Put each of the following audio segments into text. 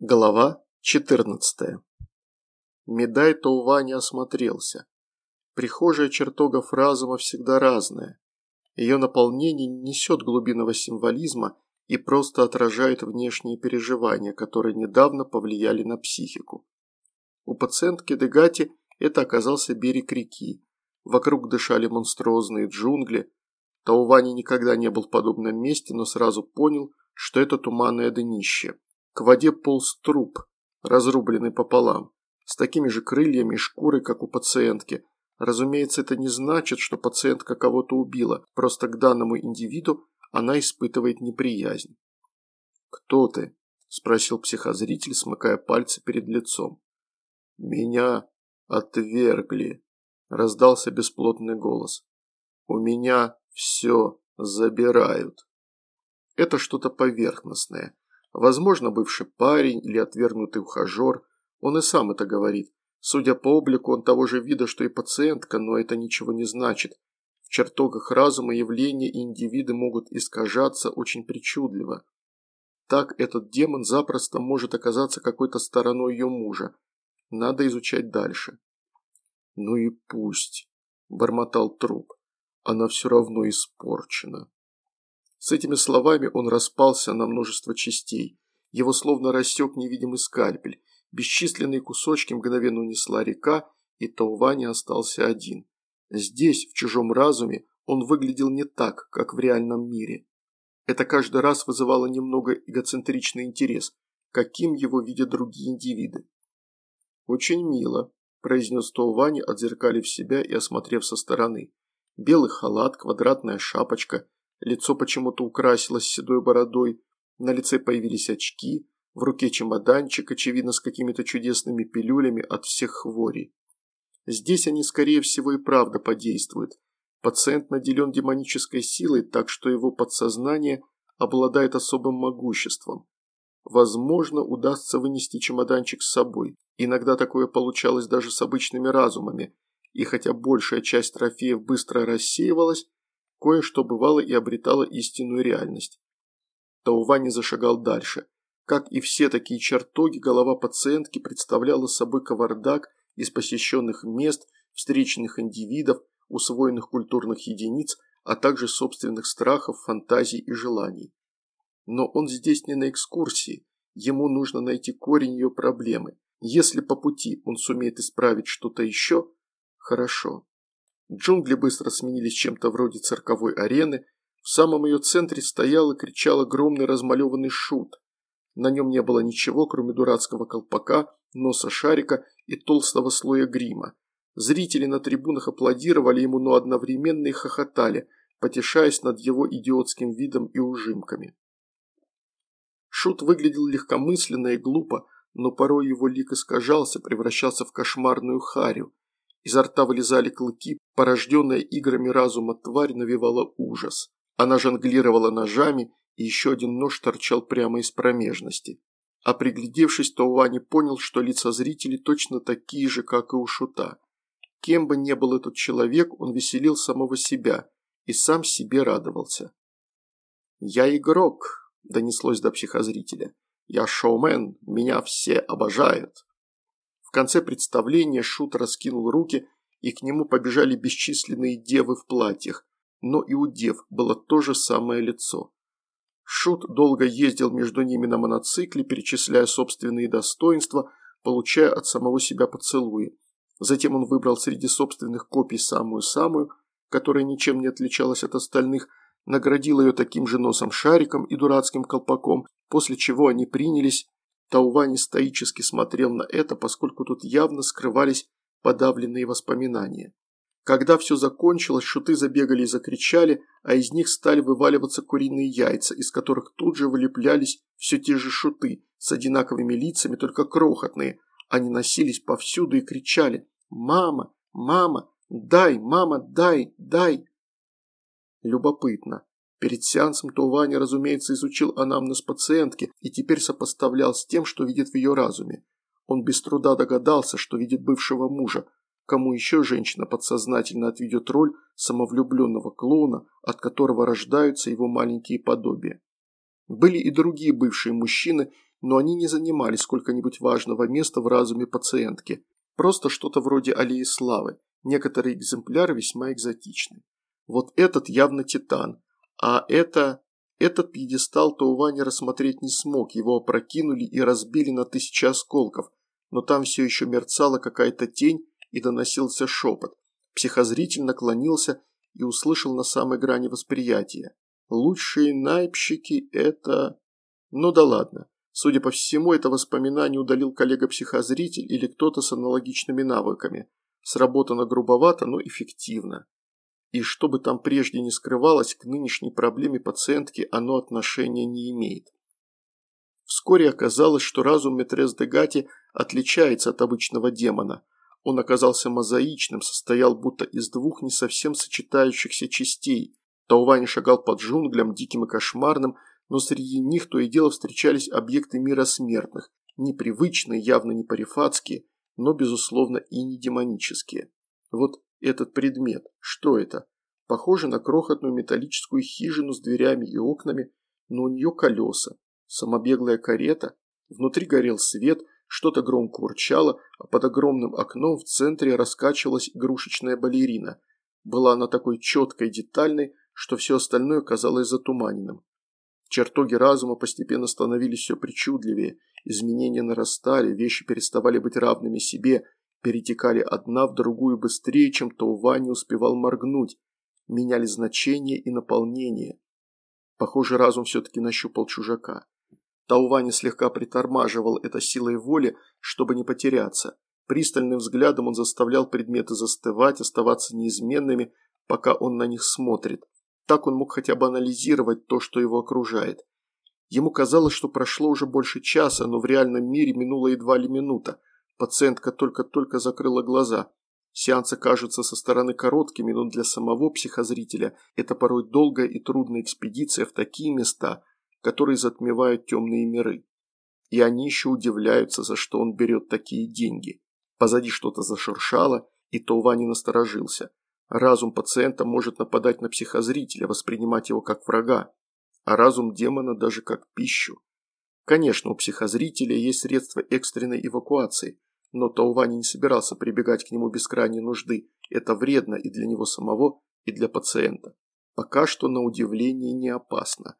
Глава 14. Медай Таувани осмотрелся. Прихожая чертогов разума всегда разная. Ее наполнение несет глубинного символизма и просто отражает внешние переживания, которые недавно повлияли на психику. У пациентки Дегати это оказался берег реки. Вокруг дышали монструозные джунгли. Таувани никогда не был в подобном месте, но сразу понял, что это туманное днище. К воде полз труп, разрубленный пополам, с такими же крыльями и шкурой, как у пациентки. Разумеется, это не значит, что пациентка кого-то убила, просто к данному индивиду она испытывает неприязнь. «Кто ты?» – спросил психозритель, смыкая пальцы перед лицом. «Меня отвергли», – раздался бесплотный голос. «У меня все забирают». Это что-то поверхностное, Возможно, бывший парень или отвергнутый ухажер. Он и сам это говорит. Судя по облику, он того же вида, что и пациентка, но это ничего не значит. В чертогах разума явления и индивиды могут искажаться очень причудливо. Так этот демон запросто может оказаться какой-то стороной ее мужа. Надо изучать дальше. «Ну и пусть», – бормотал труп. «Она все равно испорчена». С этими словами он распался на множество частей. Его словно рассек невидимый скальпель. Бесчисленные кусочки мгновенно унесла река, и Таувани остался один. Здесь, в чужом разуме, он выглядел не так, как в реальном мире. Это каждый раз вызывало немного эгоцентричный интерес, каким его видят другие индивиды. «Очень мило», – произнес Таувани, отзеркалив себя и осмотрев со стороны. Белый халат, квадратная шапочка – Лицо почему-то украсилось седой бородой, на лице появились очки, в руке чемоданчик, очевидно, с какими-то чудесными пилюлями от всех хворей. Здесь они, скорее всего, и правда подействуют. Пациент наделен демонической силой, так что его подсознание обладает особым могуществом. Возможно, удастся вынести чемоданчик с собой. Иногда такое получалось даже с обычными разумами, и хотя большая часть трофеев быстро рассеивалась, Кое-что бывало и обретало истинную реальность. Таувани зашагал дальше. Как и все такие чертоги, голова пациентки представляла собой кавардак из посещенных мест, встреченных индивидов, усвоенных культурных единиц, а также собственных страхов, фантазий и желаний. Но он здесь не на экскурсии, ему нужно найти корень ее проблемы. Если по пути он сумеет исправить что-то еще, хорошо. Джунгли быстро сменились чем-то вроде цирковой арены. В самом ее центре стоял и кричал огромный размалеванный шут. На нем не было ничего, кроме дурацкого колпака, носа шарика и толстого слоя грима. Зрители на трибунах аплодировали ему, но одновременно и хохотали, потешаясь над его идиотским видом и ужимками. Шут выглядел легкомысленно и глупо, но порой его лик искажался, превращался в кошмарную харю. Изо рта вылезали клыки, порожденная играми разума тварь навевала ужас. Она жонглировала ножами, и еще один нож торчал прямо из промежности. А приглядевшись, Таувани понял, что лица зрителей точно такие же, как и у Шута. Кем бы ни был этот человек, он веселил самого себя и сам себе радовался. «Я игрок», – донеслось до психозрителя. «Я шоумен, меня все обожают». В конце представления Шут раскинул руки, и к нему побежали бесчисленные девы в платьях, но и у дев было то же самое лицо. Шут долго ездил между ними на моноцикле, перечисляя собственные достоинства, получая от самого себя поцелуи. Затем он выбрал среди собственных копий самую-самую, которая ничем не отличалась от остальных, наградил ее таким же носом-шариком и дурацким колпаком, после чего они принялись Таувани стоически смотрел на это, поскольку тут явно скрывались подавленные воспоминания. Когда все закончилось, шуты забегали и закричали, а из них стали вываливаться куриные яйца, из которых тут же вылеплялись все те же шуты, с одинаковыми лицами, только крохотные. Они носились повсюду и кричали «Мама! Мама! Дай! Мама! Дай! Дай!» Любопытно. Перед сеансом Тувани, разумеется, изучил анамнез пациентки и теперь сопоставлял с тем, что видит в ее разуме. Он без труда догадался, что видит бывшего мужа. Кому еще женщина подсознательно отведет роль самовлюбленного клоуна, от которого рождаются его маленькие подобия. Были и другие бывшие мужчины, но они не занимали сколько-нибудь важного места в разуме пациентки. Просто что-то вроде аллеи славы. Некоторые экземпляры весьма экзотичны. Вот этот явно титан, а это... Этот пьедестал Таувани рассмотреть не смог, его опрокинули и разбили на тысячи осколков, но там все еще мерцала какая-то тень и доносился шепот. Психозритель наклонился и услышал на самой грани восприятия. Лучшие найпщики – это... Ну да ладно. Судя по всему, это воспоминание удалил коллега-психозритель или кто-то с аналогичными навыками. Сработано грубовато, но эффективно. И что бы там прежде не скрывалось, к нынешней проблеме пациентки оно отношения не имеет. Вскоре оказалось, что разум Метрес де Гати отличается от обычного демона. Он оказался мозаичным, состоял будто из двух не совсем сочетающихся частей. Таувань шагал под джунглям, диким и кошмарным, но среди них то и дело встречались объекты мира смертных, непривычные, явно не парифатские, но, безусловно, и не демонические. Вот этот предмет, что это? Похоже на крохотную металлическую хижину с дверями и окнами, но у нее колеса, самобеглая карета, внутри горел свет, что-то громко урчало, а под огромным окном в центре раскачивалась игрушечная балерина. Была она такой четкой и детальной, что все остальное казалось затуманенным. Чертоги разума постепенно становились все причудливее, изменения нарастали, вещи переставали быть равными себе, перетекали одна в другую быстрее, чем Таува не успевал моргнуть, меняли значение и наполнение. Похоже, разум все-таки нащупал чужака. Таувани слегка притормаживал это силой воли, чтобы не потеряться. Пристальным взглядом он заставлял предметы застывать, оставаться неизменными, пока он на них смотрит. Так он мог хотя бы анализировать то, что его окружает. Ему казалось, что прошло уже больше часа, но в реальном мире минула едва ли минута. Пациентка только-только закрыла глаза. Сеансы кажутся со стороны короткими, но для самого психозрителя это порой долгая и трудная экспедиция в такие места, которые затмевают темные миры. И они еще удивляются, за что он берет такие деньги. Позади что-то зашуршало, и Толвани насторожился. Разум пациента может нападать на психозрителя, воспринимать его как врага, а разум демона даже как пищу. Конечно, у психозрителя есть средства экстренной эвакуации, но Таувани не собирался прибегать к нему без крайней нужды. Это вредно и для него самого, и для пациента. Пока что, на удивление, не опасно.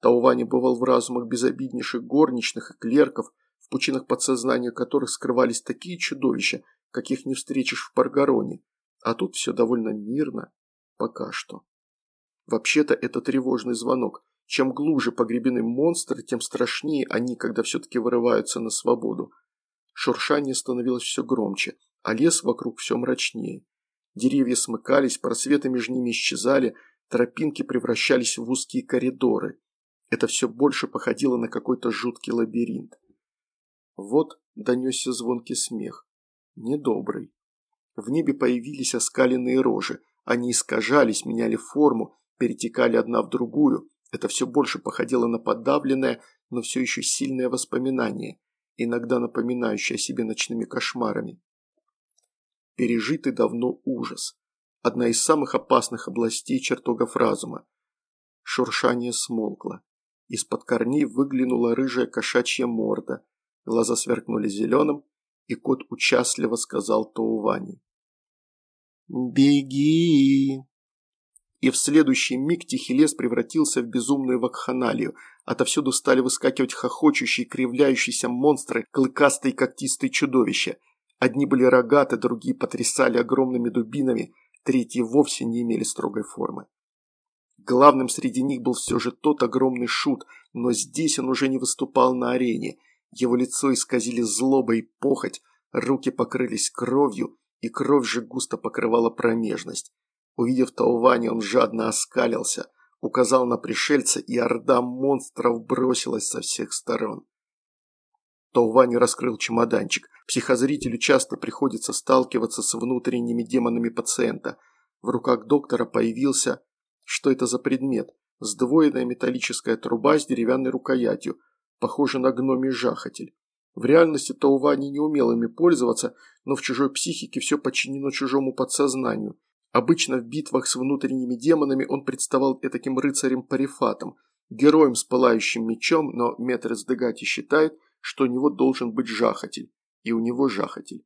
Таувани бывал в разумах безобиднейших горничных и клерков, в пучинах подсознания которых скрывались такие чудовища, каких не встретишь в Паргароне, а тут все довольно мирно. Пока что. Вообще-то это тревожный звонок. Чем глубже погребены монстры, тем страшнее они, когда все-таки вырываются на свободу. Шуршание становилось все громче, а лес вокруг все мрачнее. Деревья смыкались, просветы между ними исчезали, тропинки превращались в узкие коридоры. Это все больше походило на какой-то жуткий лабиринт. Вот донесся звонкий смех. Недобрый. В небе появились оскаленные рожи. Они искажались, меняли форму, перетекали одна в другую. Это все больше походило на подавленное, но все еще сильное воспоминание, иногда напоминающее о себе ночными кошмарами. Пережитый давно ужас. Одна из самых опасных областей чертогов разума. Шуршание смолкло. Из-под корней выглянула рыжая кошачья морда. Глаза сверкнули зеленым, и кот участливо сказал Таувани. «Беги!» И в следующий миг тихий лес превратился в безумную вакханалию. Отовсюду стали выскакивать хохочущие, кривляющиеся монстры, клыкастые когтистые чудовища. Одни были рогаты, другие потрясали огромными дубинами, третьи вовсе не имели строгой формы. Главным среди них был все же тот огромный шут, но здесь он уже не выступал на арене. Его лицо исказили злоба и похоть, руки покрылись кровью, и кровь же густо покрывала промежность. Увидев Таувани, он жадно оскалился, указал на пришельца, и орда монстров бросилась со всех сторон. Таувани раскрыл чемоданчик. Психозрителю часто приходится сталкиваться с внутренними демонами пациента. В руках доктора появился... Что это за предмет? Сдвоенная металлическая труба с деревянной рукоятью, похоже на гномий жахатель. В реальности Таувани не умел ими пользоваться, но в чужой психике все подчинено чужому подсознанию. Обычно в битвах с внутренними демонами он представал этаким рыцарем-парифатом, героем с пылающим мечом, но Метрес Дегати считает, что у него должен быть жахатель, и у него жахатель.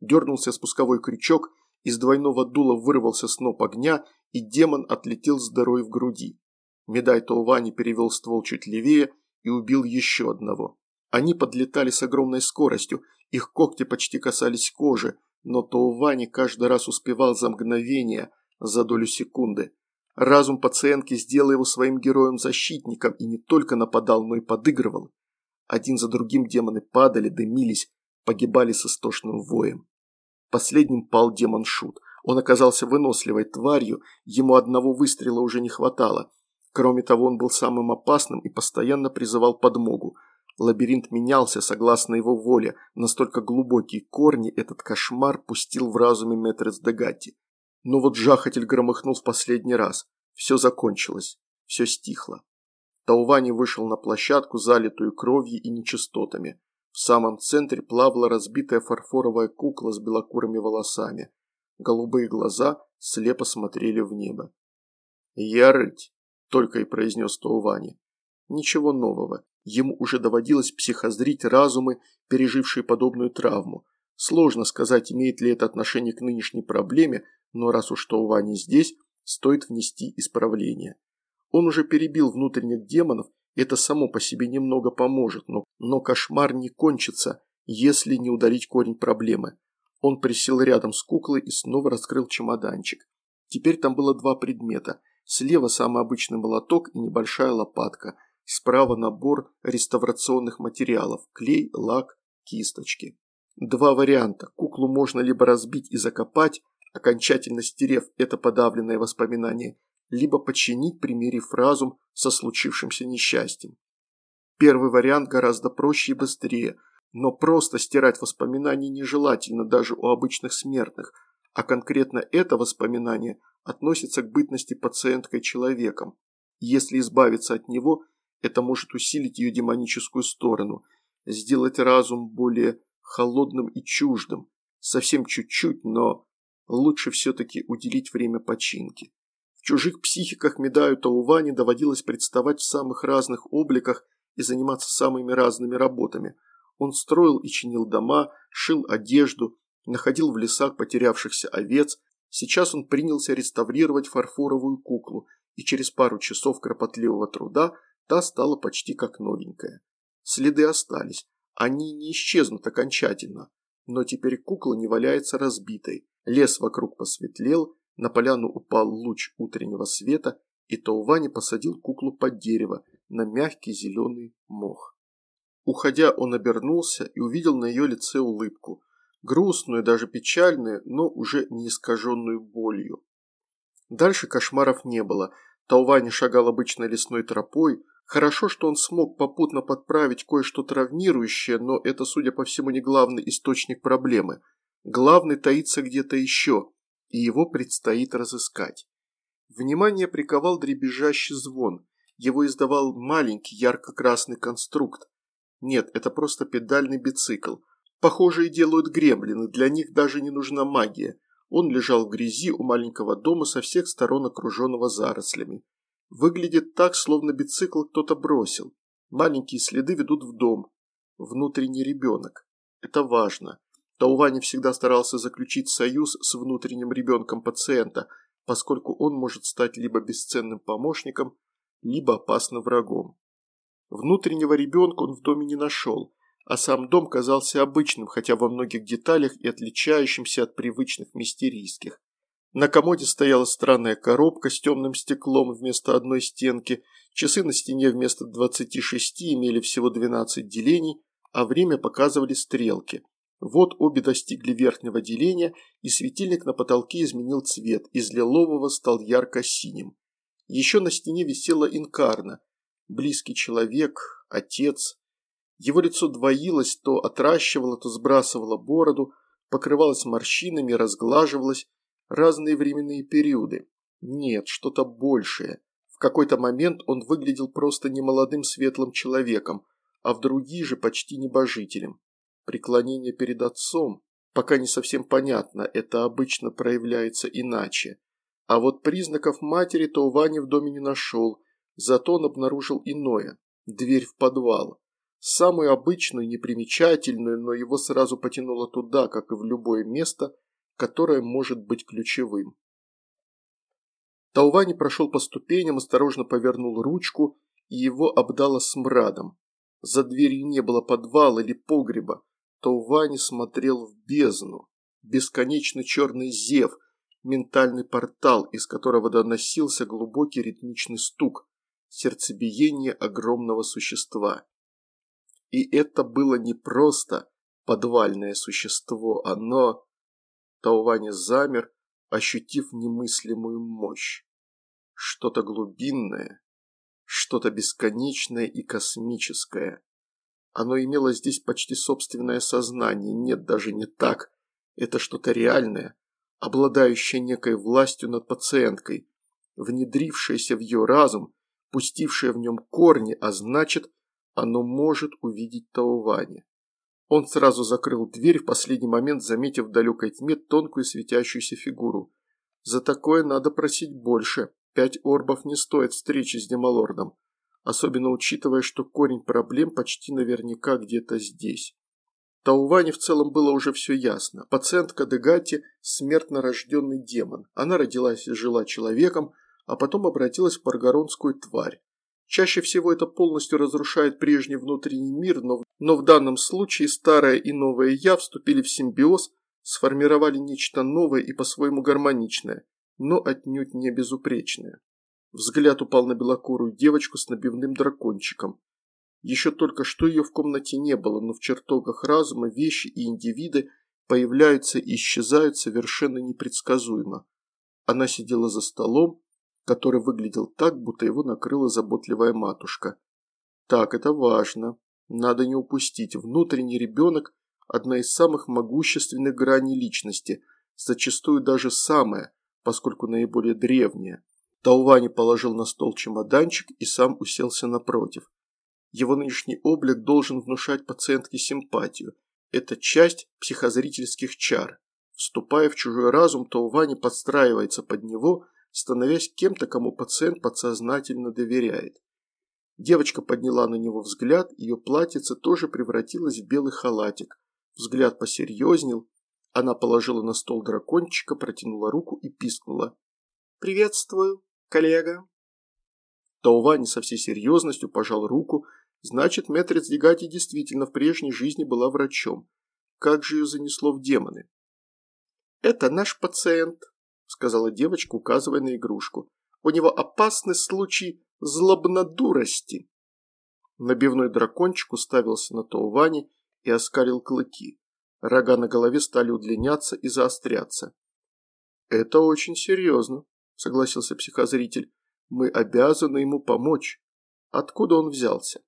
Дернулся спусковой крючок, из двойного дула вырвался сноп огня, и демон отлетел с дырой в груди. Медай Таувани перевел ствол чуть левее и убил еще одного. Они подлетали с огромной скоростью, их когти почти касались кожи, но Таувани каждый раз успевал за мгновение, за долю секунды. Разум пациентки сделал его своим героем-защитником и не только нападал, но и подыгрывал. Один за другим демоны падали, дымились, погибали с истошным воем. Последним пал демон Шут. Он оказался выносливой тварью, ему одного выстрела уже не хватало. Кроме того, он был самым опасным и постоянно призывал подмогу. Лабиринт менялся согласно его воле, настолько глубокие корни этот кошмар пустил в разуме Метрес Дегатти. Но вот жахатель громыхнул в последний раз. Все закончилось, все стихло. Таувани вышел на площадку, залитую кровью и нечистотами. В самом центре плавала разбитая фарфоровая кукла с белокурыми волосами. Голубые глаза слепо смотрели в небо. «Я рыть», – только и произнес Таувани. Ничего нового. Ему уже доводилось психозрить разумы, пережившие подобную травму. Сложно сказать, имеет ли это отношение к нынешней проблеме, но раз уж Таувани здесь, стоит внести исправление. Он уже перебил внутренних демонов, это само по себе немного поможет, но, но кошмар не кончится, если не удалить корень проблемы. Он присел рядом с куклой и снова раскрыл чемоданчик. Теперь там было два предмета. Слева самый обычный молоток и небольшая лопатка. Справа набор реставрационных материалов – клей, лак, кисточки. Два варианта. Куклу можно либо разбить и закопать, окончательно стерев это подавленное воспоминание, либо починить, примирив разум со случившимся несчастьем. Первый вариант гораздо проще и быстрее, но просто стирать воспоминания нежелательно даже у обычных смертных, а конкретно это воспоминание относится к бытности пациенткой человеком. Если избавиться от него, это может усилить ее демоническую сторону, сделать разум более холодным и чуждым, совсем чуть-чуть, но лучше все-таки уделить время починке. В чужих психиках Медаю Таувани доводилось представать в самых разных обликах и заниматься самыми разными работами. Он строил и чинил дома, шил одежду, находил в лесах потерявшихся овец. Сейчас он принялся реставрировать фарфоровую куклу, и через пару часов кропотливого труда та стала почти как новенькая. Следы остались, они не исчезнут окончательно, но теперь кукла не валяется разбитой. Лес вокруг посветлел, на поляну упал луч утреннего света, и Таувани посадил куклу под дерево на мягкий зеленый мох. Уходя, он обернулся и увидел на ее лице улыбку, грустную, даже печальную, но уже не искаженную болью. Дальше кошмаров не было. Таувани шагал обычной лесной тропой. Хорошо, что он смог попутно подправить кое-что травмирующее, но это, судя по всему, не главный источник проблемы – Главный таится где-то еще, и его предстоит разыскать. Внимание приковал дребезжащий звон. Его издавал маленький ярко-красный конструкт. Нет, это просто педальный бицикл. Похожие делают гремлины, для них даже не нужна магия. Он лежал в грязи у маленького дома со всех сторон окруженного зарослями. Выглядит так, словно бицикл кто-то бросил. Маленькие следы ведут в дом. Внутренний ребенок. Это важно. Таувани всегда старался заключить союз с внутренним ребенком пациента, поскольку он может стать либо бесценным помощником, либо опасным врагом. Внутреннего ребенка он в доме не нашел, а сам дом казался обычным, хотя во многих деталях и отличающимся от привычных мистерийских. На комоде стояла странная коробка с темным стеклом вместо одной стенки, часы на стене вместо 26 имели всего 12 делений, а время показывали стрелки – вот обе достигли верхнего деления, и светильник на потолке изменил цвет, из лилового стал ярко-синим. Еще на стене висела инкарна, близкий человек, отец. Его лицо двоилось, то отращивало, то сбрасывало бороду, покрывалось морщинами, разглаживалось, разные временные периоды. Нет, что-то большее. В какой-то момент он выглядел просто немолодым светлым человеком, а в другие же почти небожителем преклонение перед отцом, пока не совсем понятно, это обычно проявляется иначе. А вот признаков матери то Ваня в доме не нашел, зато он обнаружил иное – дверь в подвал. Самую обычную, непримечательную, но его сразу потянуло туда, как и в любое место, которое может быть ключевым. Таувани прошел по ступеням, осторожно повернул ручку, и его обдало смрадом. За дверью не было подвала или погреба. Таувани смотрел в бездну. Бесконечно черный зев, ментальный портал, из которого доносился глубокий ритмичный стук, сердцебиение огромного существа. И это было не просто подвальное существо, оно... Таувани замер, ощутив немыслимую мощь. Что-то глубинное, что-то бесконечное и космическое. Оно имело здесь почти собственное сознание, нет, даже не так. Это что-то реальное, обладающее некой властью над пациенткой, внедрившееся в ее разум, пустившее в нем корни, а значит, оно может увидеть Таувани. Он сразу закрыл дверь, в последний момент заметив в далекой тьме тонкую светящуюся фигуру. За такое надо просить больше. Пять орбов не стоит встречи с Демалордом. Особенно учитывая, что корень проблем почти наверняка где-то здесь. Тауване в целом было уже все ясно. Пациентка Дегати – смертно рожденный демон. Она родилась и жила человеком, а потом обратилась в паргоронскую тварь. Чаще всего это полностью разрушает прежний внутренний мир, но, но в данном случае старое и новое «я» вступили в симбиоз, сформировали нечто новое и по-своему гармоничное, но отнюдь не безупречное. Взгляд упал на белокурую девочку с набивным дракончиком. Еще только что ее в комнате не было, но в чертогах разума вещи и индивиды появляются и исчезают совершенно непредсказуемо. Она сидела за столом, который выглядел так, будто его накрыла заботливая матушка. Так, это важно. Надо не упустить. Внутренний ребенок – одна из самых могущественных граней личности, зачастую даже самая, поскольку наиболее древняя. Таувани положил на стол чемоданчик и сам уселся напротив. Его нынешний облик должен внушать пациентке симпатию. Это часть психозрительских чар. Вступая в чужой разум, Таувани подстраивается под него – становясь кем-то, кому пациент подсознательно доверяет. Девочка подняла на него взгляд, ее платьице тоже превратилось в белый халатик. Взгляд посерьезнел, она положила на стол дракончика, протянула руку и пискнула. «Приветствую, коллега». Таувани со всей серьезностью пожал руку, значит, Метрец Дегати действительно в прежней жизни была врачом. Как же ее занесло в демоны? «Это наш пациент», сказала девочка, указывая на игрушку. «У него опасный случай злобнодурости». Набивной дракончик уставился на Таувани и оскалил клыки. Рога на голове стали удлиняться и заостряться. «Это очень серьезно», – согласился психозритель. «Мы обязаны ему помочь. Откуда он взялся?»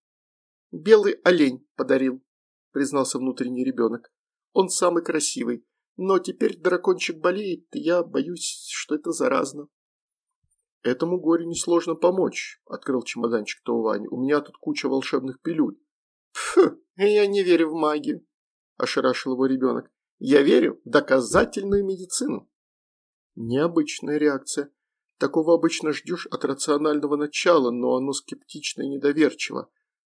«Белый олень подарил», – признался внутренний ребенок. «Он самый красивый. Но теперь дракончик болеет, и я боюсь, что это заразно. Этому горю несложно помочь, открыл чемоданчик Таувани. У меня тут куча волшебных пилюль. Фу, я не верю в магию, ошарашил его ребенок. Я верю в доказательную медицину. Необычная реакция. Такого обычно ждешь от рационального начала, но оно скептично и недоверчиво.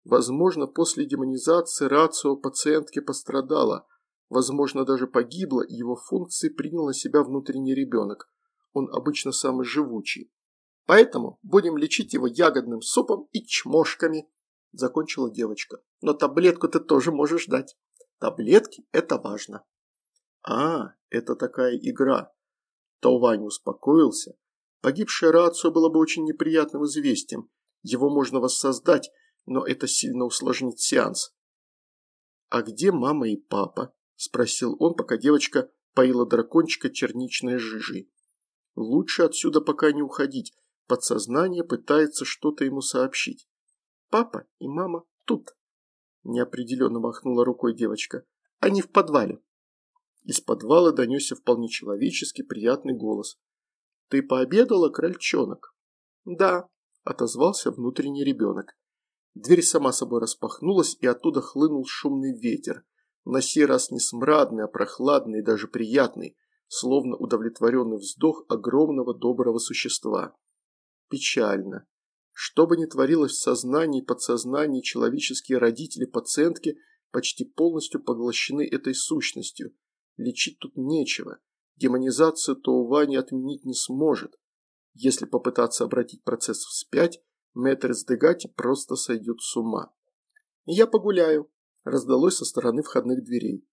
Возможно, после демонизации рацио пациентки пострадала, Возможно, даже погибло, и его функции принял на себя внутренний ребенок. Он обычно самый живучий. Поэтому будем лечить его ягодным супом и чмошками, закончила девочка. Но таблетку ты тоже можешь дать. Таблетки – это важно. А, это такая игра. Таувань успокоился. Погибшая рацию было бы очень неприятным известием. Его можно воссоздать, но это сильно усложнит сеанс. А где мама и папа? – спросил он, пока девочка поила дракончика черничной жижей. «Лучше отсюда пока не уходить. Подсознание пытается что-то ему сообщить. Папа и мама тут». Неопределенно махнула рукой девочка. «Они в подвале». Из подвала донесся вполне человеческий приятный голос. «Ты пообедала, крольчонок?» «Да», – отозвался внутренний ребенок. Дверь сама собой распахнулась, и оттуда хлынул шумный ветер на сей раз не смрадный, а прохладный и даже приятный, словно удовлетворенный вздох огромного доброго существа. Печально. Что бы ни творилось в сознании и подсознании, человеческие родители пациентки почти полностью поглощены этой сущностью. Лечить тут нечего. Демонизацию Тоувани отменить не сможет. Если попытаться обратить процесс вспять, Мэтрис Дегати просто сойдет с ума. «Я погуляю», – раздалось со стороны входных дверей.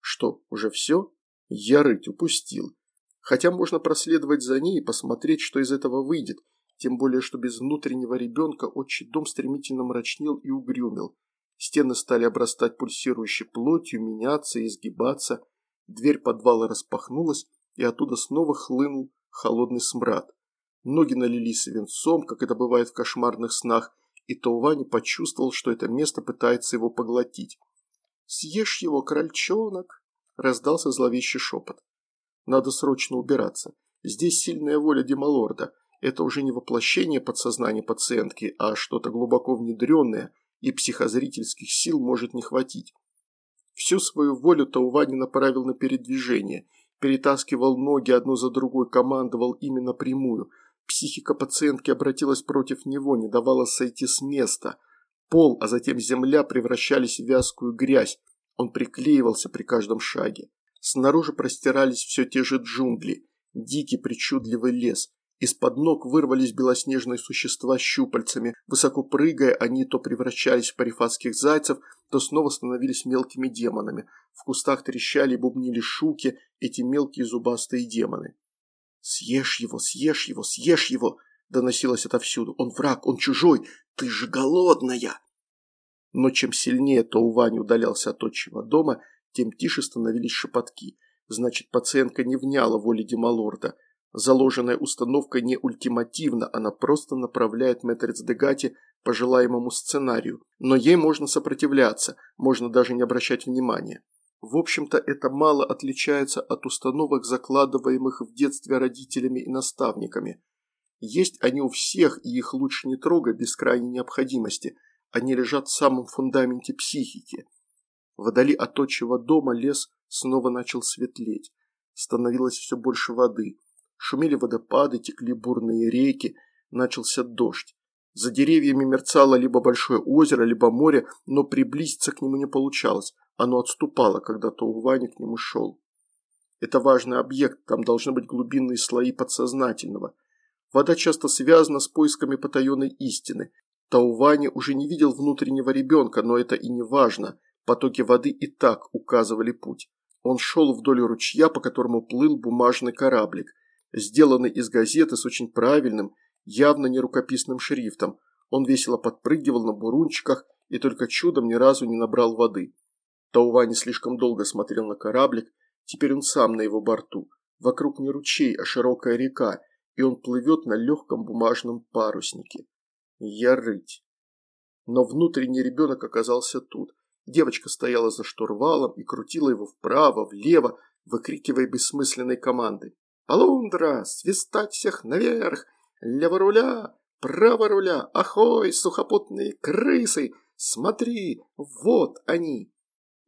«Что, уже все?» Я рыть упустил. Хотя можно проследовать за ней и посмотреть, что из этого выйдет, тем более, что без внутреннего ребенка отчий дом стремительно мрачнел и угрюмил. Стены стали обрастать пульсирующей плотью, меняться и изгибаться. Дверь подвала распахнулась, и оттуда снова хлынул холодный смрад. Ноги налились свинцом, как это бывает в кошмарных снах, и Таувани почувствовал, что это место пытается его поглотить. «Съешь его, крольчонок!» – раздался зловещий шепот. «Надо срочно убираться. Здесь сильная воля Демалорда. Это уже не воплощение подсознания пациентки, а что-то глубоко внедренное, и психозрительских сил может не хватить. Всю свою волю Таувани направил на передвижение, перетаскивал ноги одну за другой, командовал именно прямую. Психика пациентки обратилась против него, не давала сойти с места. Пол, а затем земля превращались в вязкую грязь. Он приклеивался при каждом шаге. Снаружи простирались все те же джунгли, дикий причудливый лес. Из-под ног вырвались белоснежные существа щупальцами. Высоко прыгая, они то превращались в парифатских зайцев, то снова становились мелкими демонами. В кустах трещали и бубнили шуки, эти мелкие зубастые демоны. «Съешь его, съешь его, съешь его!» – доносилось отовсюду. «Он враг, он чужой! Ты же голодная!» Но чем сильнее Тоувань удалялся от отчего дома, тем тише становились шепотки. Значит, пациентка не вняла воле Демалорда. Заложенная установка не ультимативна, она просто направляет Мэтрец Дегати по желаемому сценарию. Но ей можно сопротивляться, можно даже не обращать внимания. В общем-то, это мало отличается от установок, закладываемых в детстве родителями и наставниками. Есть они у всех, и их лучше не трогать без крайней необходимости. Они лежат в самом фундаменте психики. Вдали от отчего дома лес снова начал светлеть. Становилось все больше воды. Шумели водопады, текли бурные реки, начался дождь. За деревьями мерцало либо большое озеро, либо море, но приблизиться к нему не получалось. Оно отступало, когда Таувани к нему шел. Это важный объект, там должны быть глубинные слои подсознательного. Вода часто связана с поисками потаенной истины. Таувани уже не видел внутреннего ребенка, но это и не важно. Потоки воды и так указывали путь. Он шел вдоль ручья, по которому плыл бумажный кораблик – сделанный из газеты с очень правильным, явно не рукописным шрифтом. Он весело подпрыгивал на бурунчиках и только чудом ни разу не набрал воды. Таува не слишком долго смотрел на кораблик, теперь он сам на его борту. Вокруг не ручей, а широкая река, и он плывет на легком бумажном паруснике. Я рыть. Но внутренний ребенок оказался тут. Девочка стояла за штурвалом и крутила его вправо, влево, выкрикивая бессмысленные команды. Полундра, свистать всех наверх, лево руля, право руля, ахой, сухопутные крысы, смотри, вот они.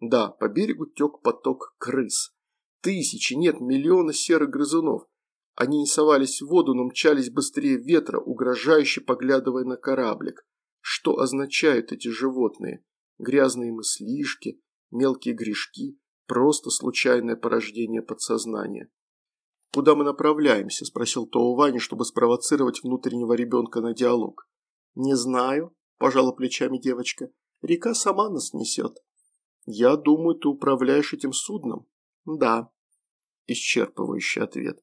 Да, по берегу тек поток крыс. Тысячи, нет, миллионы серых грызунов. Они не совались в воду, но мчались быстрее ветра, угрожающе поглядывая на кораблик. Что означают эти животные? Грязные мыслишки, мелкие грешки, просто случайное порождение подсознания. «Куда мы направляемся?» – спросил Тоувани, чтобы спровоцировать внутреннего ребенка на диалог. «Не знаю», – пожала плечами девочка. «Река сама нас несет». «Я думаю, ты управляешь этим судном?» «Да». Исчерпывающий ответ.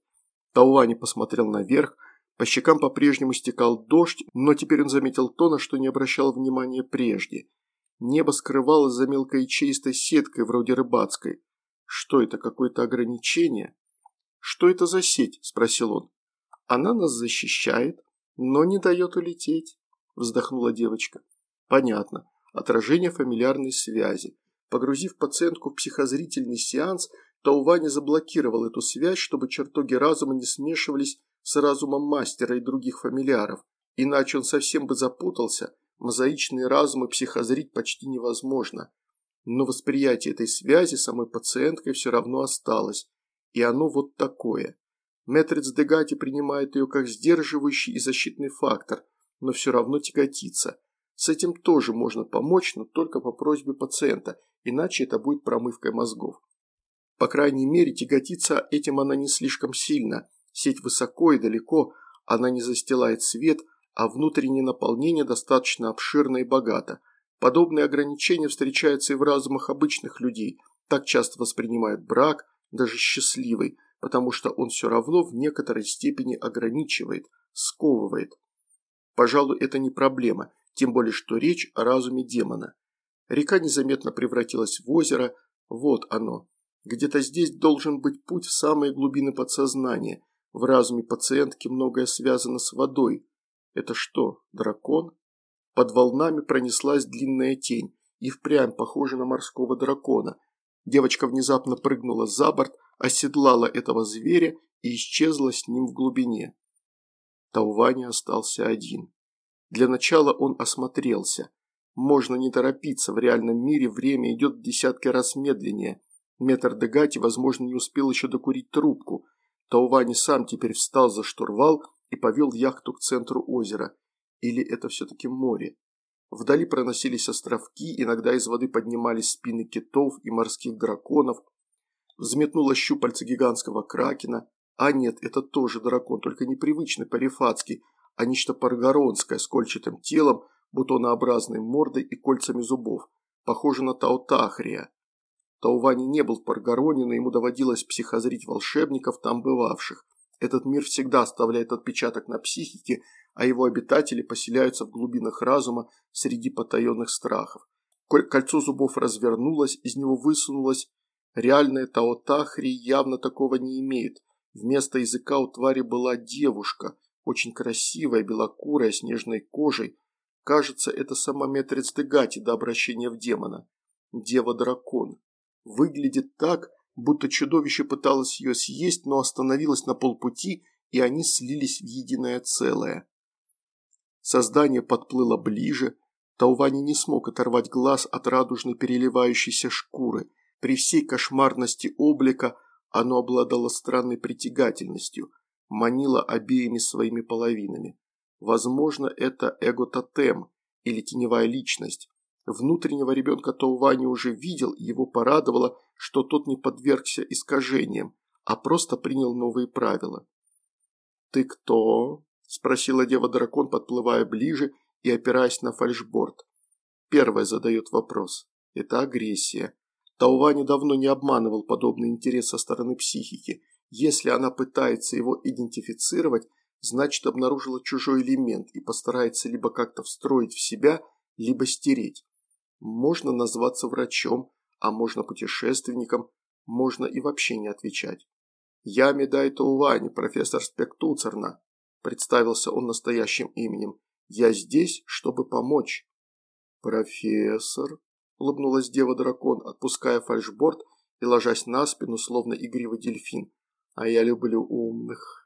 Таувани посмотрел наверх, по щекам по-прежнему стекал дождь, но теперь он заметил то, на что не обращал внимания прежде. Небо скрывалось за мелкой чистой сеткой, вроде рыбацкой. Что это, какое-то ограничение? «Что это за сеть?» – спросил он. «Она нас защищает, но не дает улететь», – вздохнула девочка. «Понятно. Отражение фамильярной связи. Погрузив пациентку в психозрительный сеанс, Таувани заблокировал эту связь, чтобы чертоги разума не смешивались с разумом мастера и других фамильяров. Иначе он совсем бы запутался, мозаичные разумы психозрить почти невозможно. Но восприятие этой связи самой пациенткой все равно осталось, и оно вот такое. Метрец Дегати принимает ее как сдерживающий и защитный фактор. но все равно тяготится. С этим тоже можно помочь, но только по просьбе пациента, иначе это будет промывкой мозгов. По крайней мере, тяготиться этим она не слишком сильно. Сеть высоко и далеко, она не застилает свет, а внутреннее наполнение достаточно обширно и богато. Подобные ограничения встречаются и в разумах обычных людей. Так часто воспринимают брак, даже счастливый, потому что он все равно в некоторой степени ограничивает, сковывает. Пожалуй, это не проблема, тем более что речь о разуме демона. Река незаметно превратилась в озеро, вот оно. Где-то здесь должен быть путь в самые глубины подсознания. В разуме пациентки многое связано с водой. Это что, дракон? Под волнами пронеслась длинная тень, и впрямь похожа на морского дракона. Девочка внезапно прыгнула за борт, оседлала этого зверя и исчезла с ним в глубине. Таувани остался один. Для начала он осмотрелся. Можно не торопиться, в реальном мире время идет в десятки раз медленнее. Метр Дегати, возможно, не успел еще докурить трубку. Таувани сам теперь встал за штурвал и повел яхту к центру озера. Или это все-таки море? Вдали проносились островки, иногда из воды поднимались спины китов и морских драконов. Взметнуло щупальце гигантского кракена. А нет, это тоже дракон, только непривычный парифатский, а нечто паргоронское с кольчатым телом, бутонообразной мордой и кольцами зубов. Похоже на Таутахрия. Таувани не был в Паргароне, но ему доводилось психозрить волшебников, там бывавших. Этот мир всегда оставляет отпечаток на психике, а его обитатели поселяются в глубинах разума среди потаенных страхов. Кольцо зубов развернулось, из него высунулось. Реальная Таотахри явно такого не имеет. Вместо языка у твари была девушка, очень красивая, белокурая, с нежной кожей. Кажется, это сама Метрец Дегати до обращения в демона. Дева-дракон. Выглядит так, будто чудовище пыталось ее съесть, но остановилось на полпути, и они слились в единое целое. Создание подплыло ближе. Таувани не смог оторвать глаз от радужной переливающейся шкуры. При всей кошмарности облика оно обладало странной притягательностью, манило обеими своими половинами. Возможно, это эго-тотем или теневая личность. Внутреннего ребенка Таувани уже видел, и его порадовало, что тот не подвергся искажениям, а просто принял новые правила. «Ты кто?» – спросила дева-дракон, подплывая ближе и опираясь на фальшборд. Первая задает вопрос. Это агрессия. Таувани давно не обманывал подобный интерес со стороны психики. Если она пытается его идентифицировать, значит обнаружила чужой элемент и постарается либо как-то встроить в себя, либо стереть. Можно назваться врачом, а можно путешественником, можно и вообще не отвечать. «Я Медай Таувани, профессор Спектуцерна», – представился он настоящим именем. «Я здесь, чтобы помочь». «Профессор», – улыбнулась дева-дракон, отпуская фальшборд и ложась на спину, словно игривый дельфин. «А я люблю умных».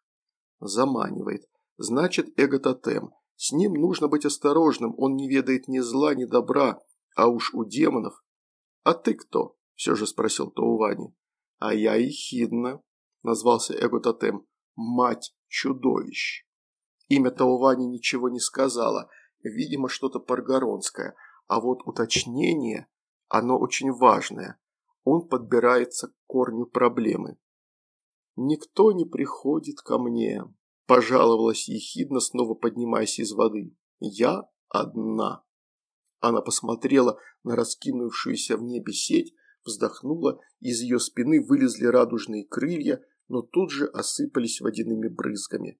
Заманивает. Значит, эго-тотем. С ним нужно быть осторожным, он не ведает ни зла, ни добра, а уж у демонов. «А ты кто?» – все же спросил Таувани. «А я Ехидна», – назвался эго-тотем. «Мать чудовищ». Имя Таувани ничего не сказала, видимо, что-то паргоронское, а вот уточнение, оно очень важное. Он подбирается к корню проблемы. «Никто не приходит ко мне», – пожаловалась ехидно, снова поднимаясь из воды. «Я одна». Она посмотрела на раскинувшуюся в небе сеть, вздохнула, из ее спины вылезли радужные крылья, но тут же осыпались водяными брызгами.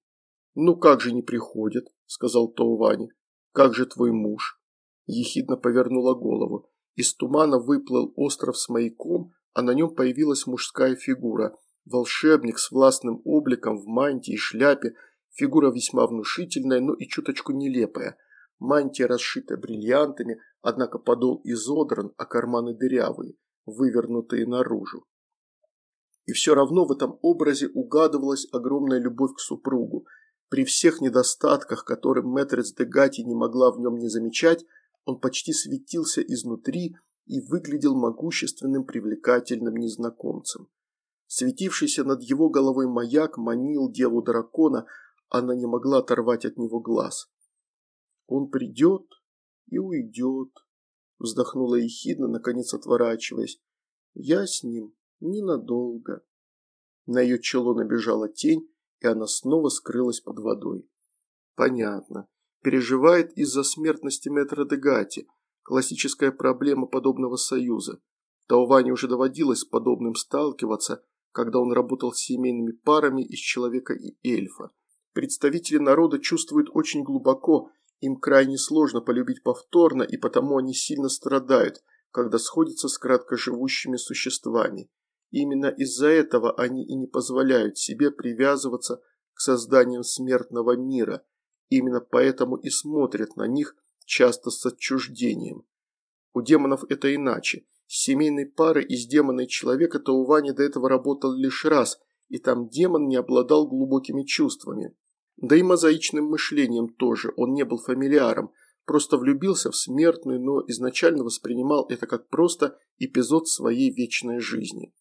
«Ну как же не приходит?» – сказал Таувани. «Как же твой муж?» Ехидно повернула голову. Из тумана выплыл остров с маяком, а на нем появилась мужская фигура. Волшебник с властным обликом в мантии и шляпе, фигура весьма внушительная, но и чуточку нелепая – Мантия расшита бриллиантами, однако подол изодран, а карманы дырявые, вывернутые наружу. И все равно в этом образе угадывалась огромная любовь к супругу. При всех недостатках, которые Мэтрец де Гати не могла в нем не замечать, он почти светился изнутри и выглядел могущественным привлекательным незнакомцем. Светившийся над его головой маяк манил деву дракона, она не могла оторвать от него глаз. Он придет и уйдет, вздохнула ехидно, наконец отворачиваясь. Я с ним ненадолго. На ее чело набежала тень, и она снова скрылась под водой. Понятно. Переживает из-за смертности метра Дегати. Классическая проблема подобного союза. Тауване уже доводилось с подобным сталкиваться, когда он работал с семейными парами из человека и эльфа. Представители народа чувствуют очень глубоко, им крайне сложно полюбить повторно, и потому они сильно страдают, когда сходятся с краткоживущими существами. Именно из-за этого они и не позволяют себе привязываться к созданиям смертного мира. Именно поэтому и смотрят на них часто с отчуждением. У демонов это иначе. Семейной пары из демона и человека Таувани до этого работал лишь раз, и там демон не обладал глубокими чувствами. Да и мозаичным мышлением тоже, он не был фамильяром, просто влюбился в смертную, но изначально воспринимал это как просто эпизод своей вечной жизни.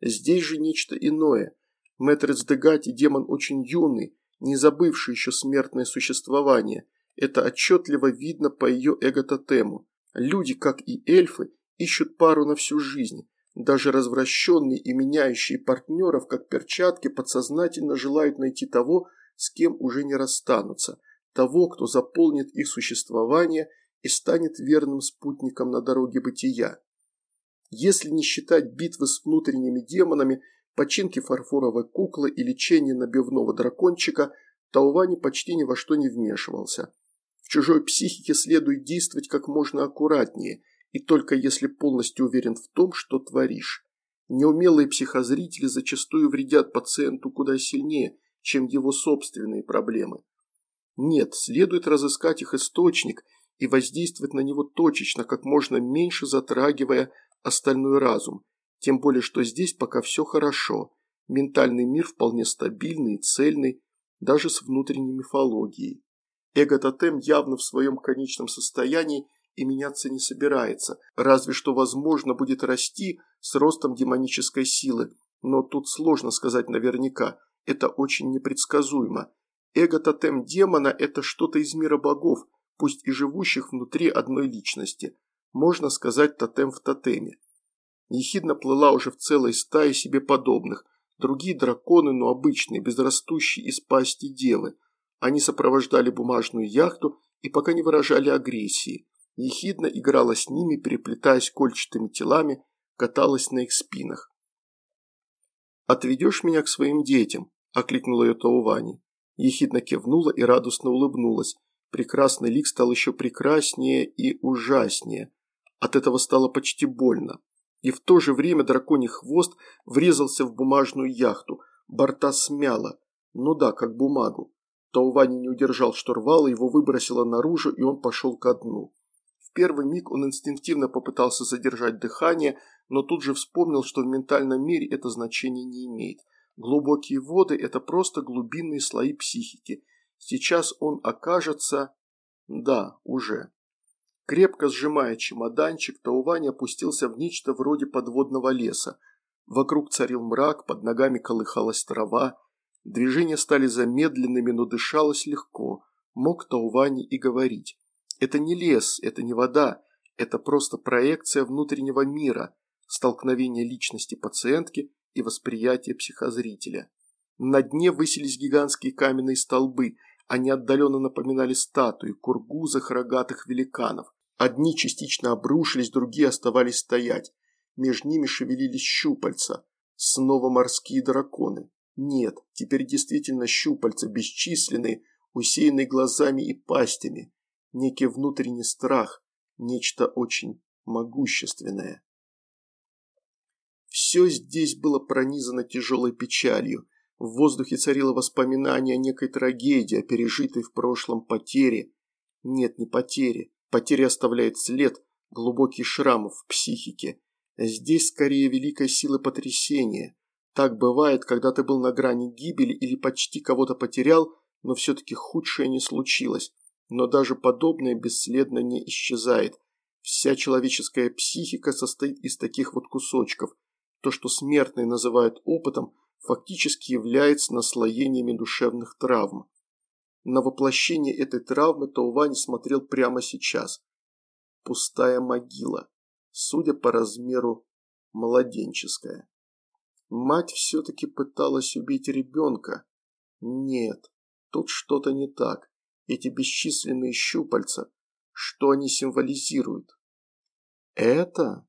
Здесь же нечто иное. Мэтрец Дегати демон очень юный, не забывший еще смертное существование. Это отчетливо видно по ее эго-тотему. Люди, как и эльфы, ищут пару на всю жизнь. Даже развращенные и меняющие партнеров, как перчатки, подсознательно желают найти того, с кем уже не расстанутся, того, кто заполнит их существование и станет верным спутником на дороге бытия. Если не считать битвы с внутренними демонами, починки фарфоровой куклы и лечения набивного дракончика, Таувани почти ни во что не вмешивался. В чужой психике следует действовать как можно аккуратнее, и только если полностью уверен в том, что творишь. Неумелые психозрители зачастую вредят пациенту куда сильнее, чем его собственные проблемы. Нет, следует разыскать их источник и воздействовать на него точечно, как можно меньше затрагивая остальной разум, тем более что здесь пока все хорошо, ментальный мир вполне стабильный и цельный, даже с внутренней мифологией. Эго-тотем явно в своем конечном состоянии и меняться не собирается, разве что возможно будет расти с ростом демонической силы, но тут сложно сказать наверняка, это очень непредсказуемо. Эго-тотем демона – это что-то из мира богов, пусть и живущих внутри одной личности – можно сказать тотем в тотеме. Ехидна плыла уже в целой стае себе подобных, другие драконы, но обычные, безрастущие из пасти девы. Они сопровождали бумажную яхту и пока не выражали агрессии. Ехидна играла с ними, переплетаясь кольчатыми телами, каталась на их спинах. «Отведешь меня к своим детям?» – окликнула ее Таувани. Ехидна кивнула и радостно улыбнулась. Прекрасный лик стал еще прекраснее и ужаснее. От этого стало почти больно. И в то же время драконий хвост врезался в бумажную яхту. Борта смяло. Ну да, как бумагу. Таувани не удержал штурвала, его выбросило наружу, и он пошел ко дну. В первый миг он инстинктивно попытался задержать дыхание, но тут же вспомнил, что в ментальном мире это значение не имеет. Глубокие воды – это просто глубинные слои психики. Сейчас он окажется... Да, уже. Крепко сжимая чемоданчик, Таувань опустился в нечто вроде подводного леса. Вокруг царил мрак, под ногами колыхалась трава. Движения стали замедленными, но дышалось легко. Мог Таувани и говорить. Это не лес, это не вода, это просто проекция внутреннего мира, столкновение личности пациентки и восприятия психозрителя. На дне высились гигантские каменные столбы, они отдаленно напоминали статуи, кургузах рогатых великанов. Одни частично обрушились, другие оставались стоять. Между ними шевелились щупальца. Снова морские драконы. Нет, теперь действительно щупальца, бесчисленные, усеянные глазами и пастями. Некий внутренний страх, нечто очень могущественное. Все здесь было пронизано тяжелой печалью. В воздухе царило воспоминание о некой трагедии, о пережитой в прошлом потере. Нет, не потере. Потеря оставляет след, глубокий шрам в психике. Здесь скорее великая сила потрясения. Так бывает, когда ты был на грани гибели или почти кого-то потерял, но все-таки худшее не случилось. Но даже подобное бесследно не исчезает. Вся человеческая психика состоит из таких вот кусочков. То, что смертные называют опытом, фактически является наслоениями душевных травм. на воплощение этой травмы Таувани смотрел прямо сейчас. Пустая могила, судя по размеру, младенческая. Мать все-таки пыталась убить ребенка. Нет, тут что-то не так. Эти бесчисленные щупальца, что они символизируют? Это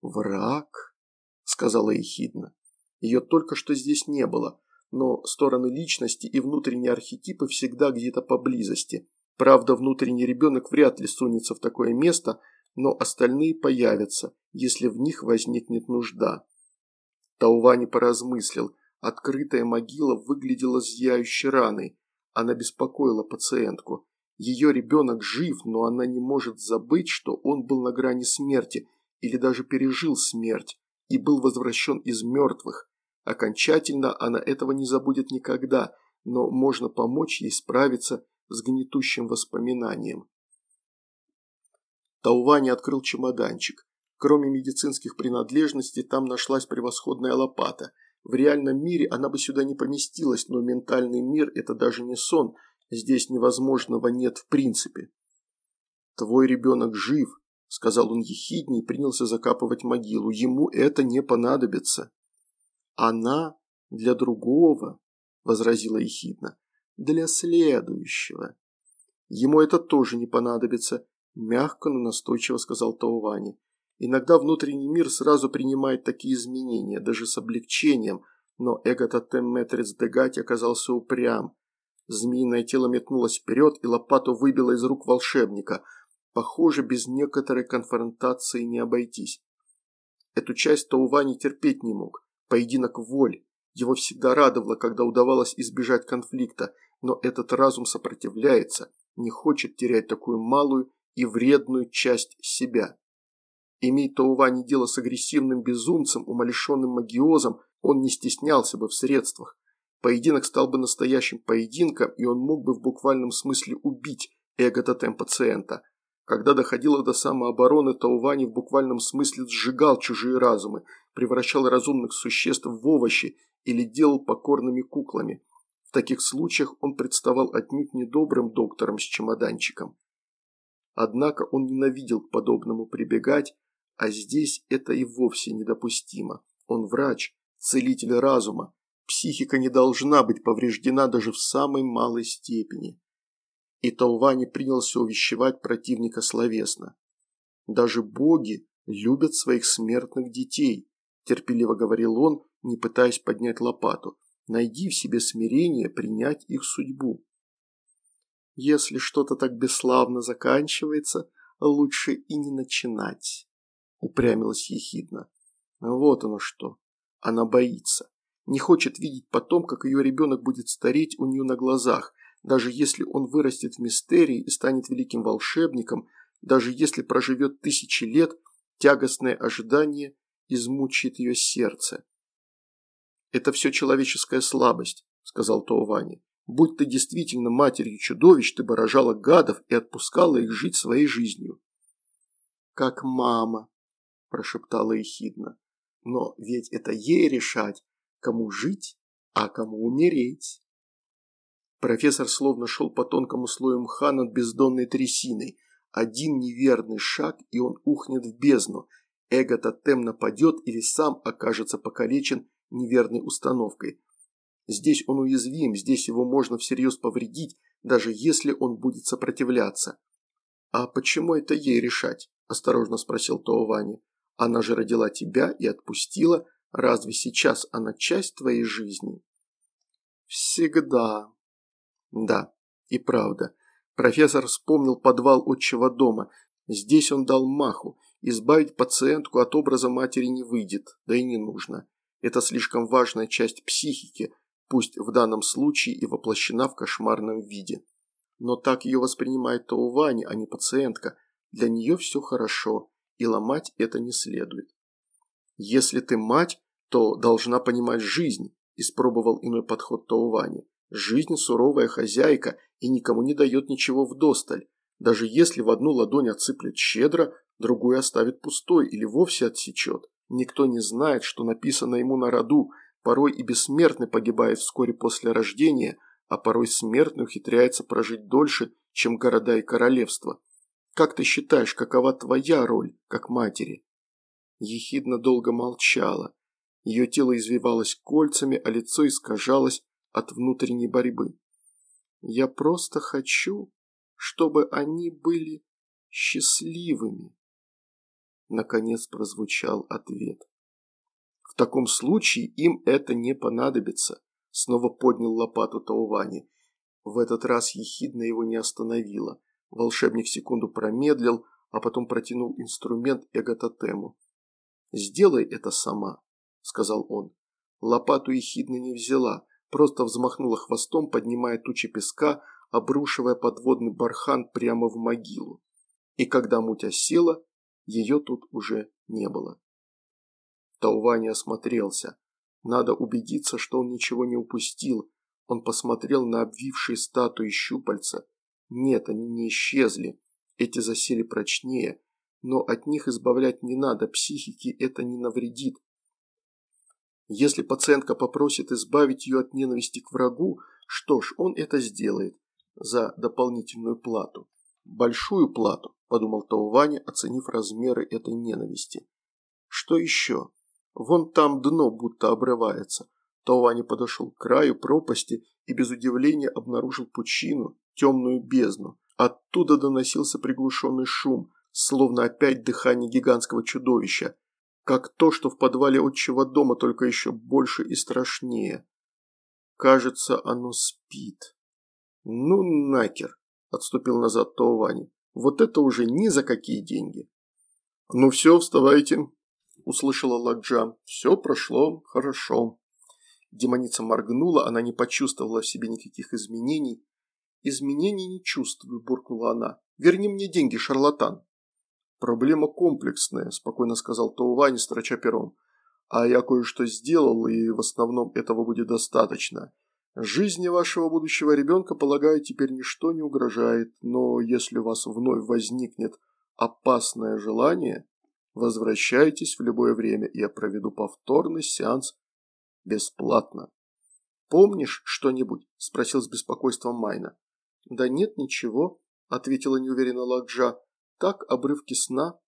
враг, сказала ехидно. Ее только что здесь не было, но стороны личности и внутренние архетипы всегда где-то поблизости. Правда, внутренний ребенок вряд ли сунется в такое место, но остальные появятся, если в них возникнет нужда. Таувани поразмыслил. Открытая могила выглядела зияющей раной. Она беспокоила пациентку. Ее ребенок жив, но она не может забыть, что он был на грани смерти или даже пережил смерть и был возвращен из мертвых. Окончательно она этого не забудет никогда, но можно помочь ей справиться с гнетущим воспоминанием. Таувани открыл чемоданчик. Кроме медицинских принадлежностей, там нашлась превосходная лопата. В реальном мире она бы сюда не поместилась, но ментальный мир – это даже не сон. Здесь невозможного нет в принципе. «Твой ребенок жив», – сказал он ехидней и принялся закапывать могилу. «Ему это не понадобится». «Она для другого», – возразила ехидно. «Для следующего». «Ему это тоже не понадобится», – мягко, но настойчиво сказал Таувани. Иногда внутренний мир сразу принимает такие изменения, даже с облегчением, но эго-тотем Мэтрис Дегати оказался упрям. Змеиное тело метнулось вперед, и лопату выбило из рук волшебника. Похоже, без некоторой конфронтации не обойтись. Эту часть Таувани терпеть не мог. Поединок воль. Его всегда радовало, когда удавалось избежать конфликта, но этот разум сопротивляется, не хочет терять такую малую и вредную часть себя. Имей Таувани дело с агрессивным безумцем, умалишенным магиозом, он не стеснялся бы в средствах. Поединок стал бы настоящим поединком, и он мог бы в буквальном смысле убить эго-тотем пациента. Когда доходило до самообороны, Таувани в буквальном смысле сжигал чужие разумы, превращал разумных существ в овощи или делал покорными куклами. В таких случаях он представал отнюдь недобрым доктором с чемоданчиком. Однако он ненавидел к подобному прибегать, а здесь это и вовсе недопустимо. Он врач, целитель разума. Психика не должна быть повреждена даже в самой малой степени. И Таувани принялся увещевать противника словесно. Даже боги любят своих смертных детей, терпеливо говорил он, не пытаясь поднять лопату. Найди в себе смирение принять их судьбу. Если что-то так бесславно заканчивается, лучше и не начинать упрямилась ехидно. Вот оно что. Она боится. Не хочет видеть потом, как ее ребенок будет стареть у нее на глазах, даже если он вырастет в мистерии и станет великим волшебником, даже если проживет тысячи лет, тягостное ожидание измучает ее сердце. «Это все человеческая слабость», – сказал Тоувани. «Будь ты действительно матерью чудовищ, ты бы рожала гадов и отпускала их жить своей жизнью». «Как мама», прошептала ехидно. Но ведь это ей решать, кому жить, а кому умереть. Профессор словно шел по тонкому слою мха над бездонной трясиной. Один неверный шаг, и он ухнет в бездну. Эго-тотем нападет или сам окажется покалечен неверной установкой. Здесь он уязвим, здесь его можно всерьез повредить, даже если он будет сопротивляться. «А почему это ей решать?» – осторожно спросил Тоувани. Она же родила тебя и отпустила. Разве сейчас она часть твоей жизни? Всегда. Да, и правда. Профессор вспомнил подвал отчего дома. Здесь он дал маху. Избавить пациентку от образа матери не выйдет, да и не нужно. Это слишком важная часть психики, пусть в данном случае и воплощена в кошмарном виде. Но так ее воспринимает Таувани, а не пациентка. Для нее все хорошо и ломать это не следует. Если ты мать, то должна понимать жизнь, испробовал иной подход Таувани. Жизнь суровая хозяйка и никому не дает ничего вдосталь. Даже если в одну ладонь отсыплет щедро, другую оставит пустой или вовсе отсечет. Никто не знает, что написано ему на роду, порой и бессмертный погибает вскоре после рождения, а порой смертный ухитряется прожить дольше, чем города и королевства. Как ты считаешь, какова твоя роль, как матери?» Ехидна долго молчала. Ее тело извивалось кольцами, а лицо искажалось от внутренней борьбы. «Я просто хочу, чтобы они были счастливыми», – наконец прозвучал ответ. «В таком случае им это не понадобится», – снова поднял лопату Таувани. В этот раз ехидно его не остановило. Волшебник секунду промедлил, а потом протянул инструмент Эгототему. «Сделай это сама», – сказал он. Лопату ехидно не взяла, просто взмахнула хвостом, поднимая тучи песка, обрушивая подводный бархан прямо в могилу. И когда муть осела, ее тут уже не было. Таувани осмотрелся. Надо убедиться, что он ничего не упустил. Он посмотрел на обвившие статуи щупальца. Нет, они не исчезли. Эти засели прочнее. Но от них избавлять не надо, психике это не навредит. Если пациентка попросит избавить ее от ненависти к врагу, что ж, он это сделает за дополнительную плату. Большую плату, подумал Тауваня, оценив размеры этой ненависти. Что еще? Вон там дно будто обрывается. Тауваня подошел к краю пропасти и без удивления обнаружил пучину, темную бездну. Оттуда доносился приглушенный шум, словно опять дыхание гигантского чудовища, как то, что в подвале отчего дома, только еще больше и страшнее. Кажется, оно спит. Ну, накер, отступил назад Таувани. Вот это уже ни за какие деньги. Ну все, вставайте, услышала Ладжа. Все прошло хорошо. Демоница моргнула, она не почувствовала в себе никаких изменений. «Изменений не чувствую», – буркнула она. «Верни мне деньги, шарлатан». «Проблема комплексная», – спокойно сказал Таувани, строча пером. «А я кое-что сделал, и в основном этого будет достаточно. Жизни вашего будущего ребенка, полагаю, теперь ничто не угрожает, но если у вас вновь возникнет опасное желание, возвращайтесь в любое время, и я проведу повторный сеанс бесплатно. «Помнишь что-нибудь?» – спросил с беспокойством Майна. «Да нет, ничего», – ответила неуверенно Ладжа. «Так, обрывки сна».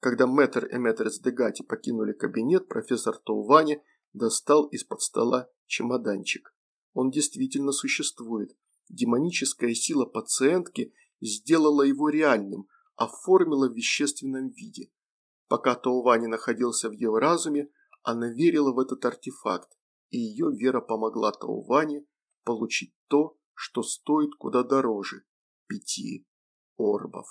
Когда мэтр и мэтрец Дегати покинули кабинет, профессор Тоувани достал из-под стола чемоданчик. Он действительно существует. Демоническая сила пациентки сделала его реальным, оформила в вещественном виде. Пока Таувани находился в его разуме, она верила в этот артефакт, и ее вера помогла Тауване получить то, что стоит куда дороже пяти орбов.